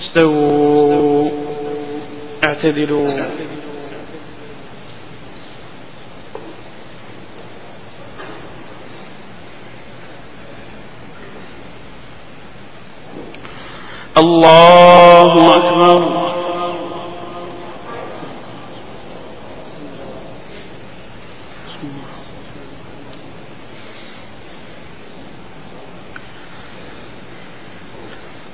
استووا اعتدلوا الله أكبر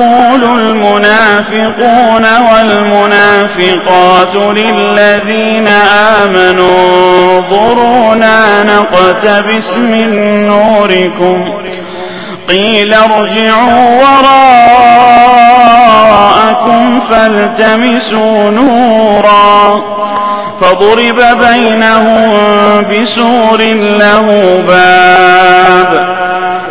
يقول المنافقون والمنافقات للذين آمنوا انظرونا نقتبس من نوركم. قيل ارجعوا وراءكم فالتمسوا نورا. فضرب بينهم بسور له باب.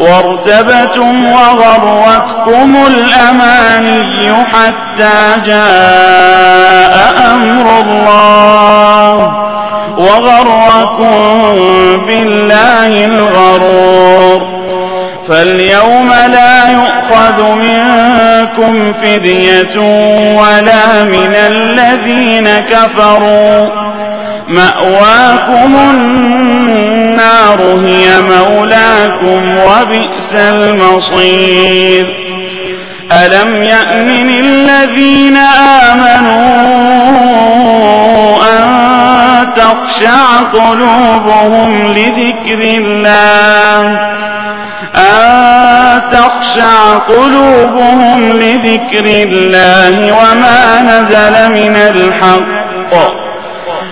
وارتبتم وغرتكم الأماني حتى جاء أمر الله وغركم بالله الغرور فاليوم لا يؤخذ منكم فدية ولا من الذين كفروا مأواكم النار هي مولاكم وبئس المصير. ألم يأمن الذين آمنوا أن تخشع قلوبهم لذكر الله؟ أن تخشع قلوبهم لذكر الله وما نزل من الحق؟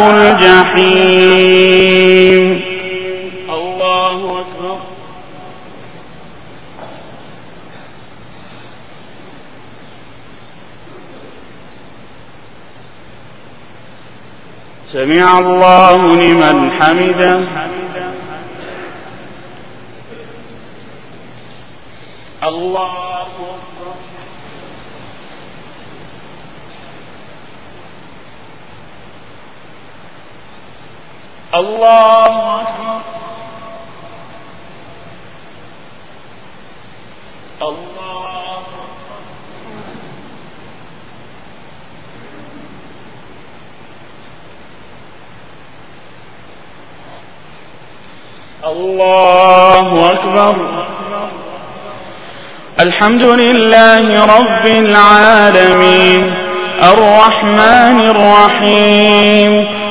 الجحيم. الله أكبر. سمع الله لمن حمده. الله أكبر الله أكبر. الله الله أكبر. الحمد لله رب العالمين. الرحمن الرحيم.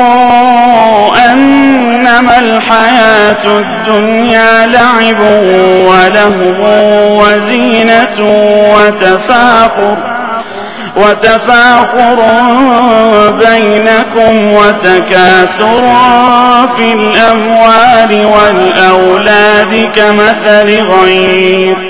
اعلموا أنما الحياة الدنيا لعب ولهو وزينة وتفاخر وتفاخر بينكم وتكاثر في الأموال والأولاد كمثل غيث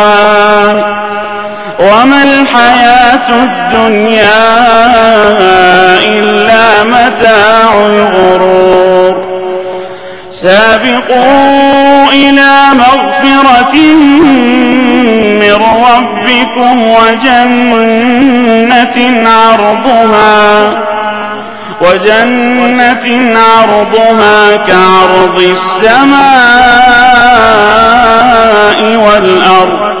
وما الحياة الدنيا إلا متاع الغرور. سابقوا إلى مغفرة من ربكم وجنة عرضها وجنة عرضها كعرض السماء والأرض.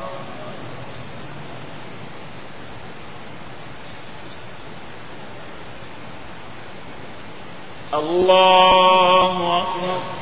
الله أكبر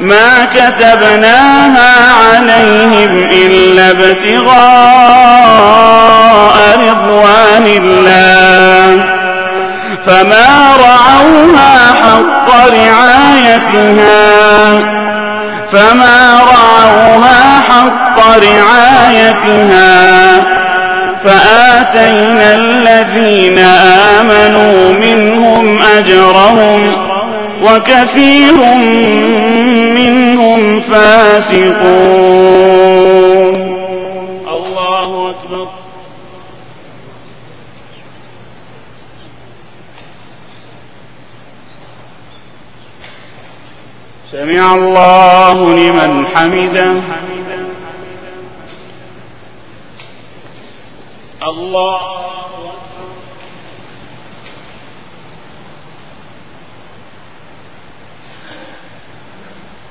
ما كتبناها عليهم إلا ابتغاء رضوان الله. فما رعوها حق رعايتها. فما رعوها حق رعايتها. فآتينا الذين آمنوا منهم أجرهم وكثير منهم فاسقون. الله أكبر. سمع الله لمن حمده. الله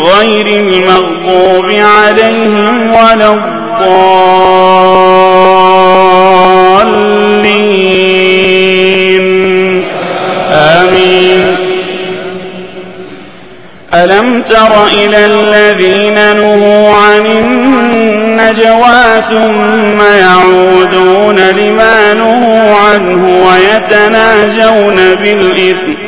غير المغضوب عليهم ولا الضالين. آمين. ألم تر إلى الذين نهوا عن النجوى ثم يعودون لما نهوا عنه ويتناجون بالإثم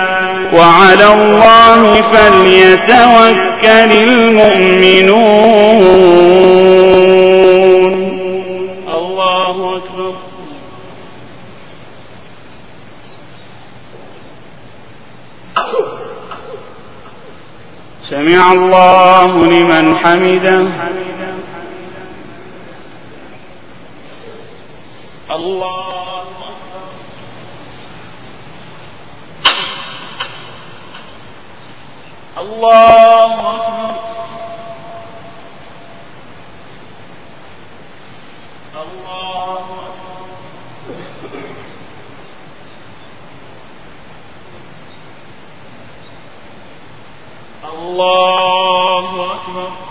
وعلى الله فليتوكل المؤمنون. الله أكبر. سمع الله لمن حمده. الله اللہ الله أكبر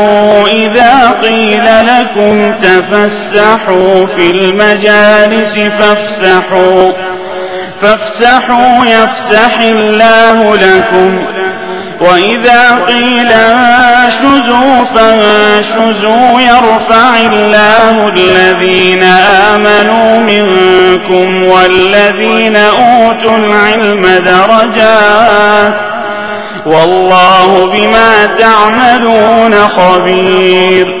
قيل لكم تفسحوا في المجالس فافسحوا. فافسحوا يفسح الله لكم. وإذا قيل انشزوا فانشزوا يرفع الله الذين آمنوا منكم والذين أوتوا العلم درجات. والله بما تعملون خبير.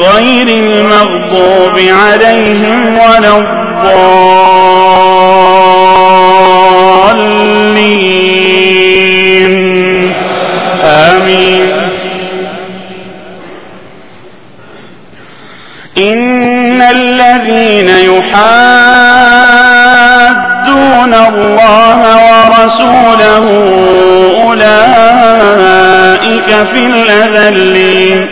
غير المغضوب عليهم ولا الضالين. آمين. إن الذين يحادون الله ورسوله أولئك في الأذلين.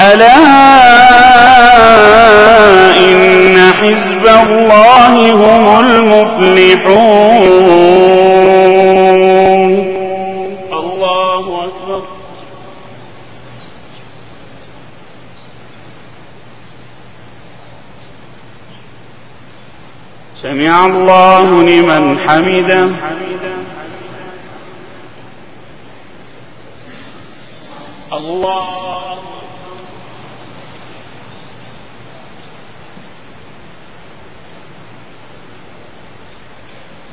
ألا إن حزب الله هم المفلحون. الله أكبر. سمع الله لمن حمده. الله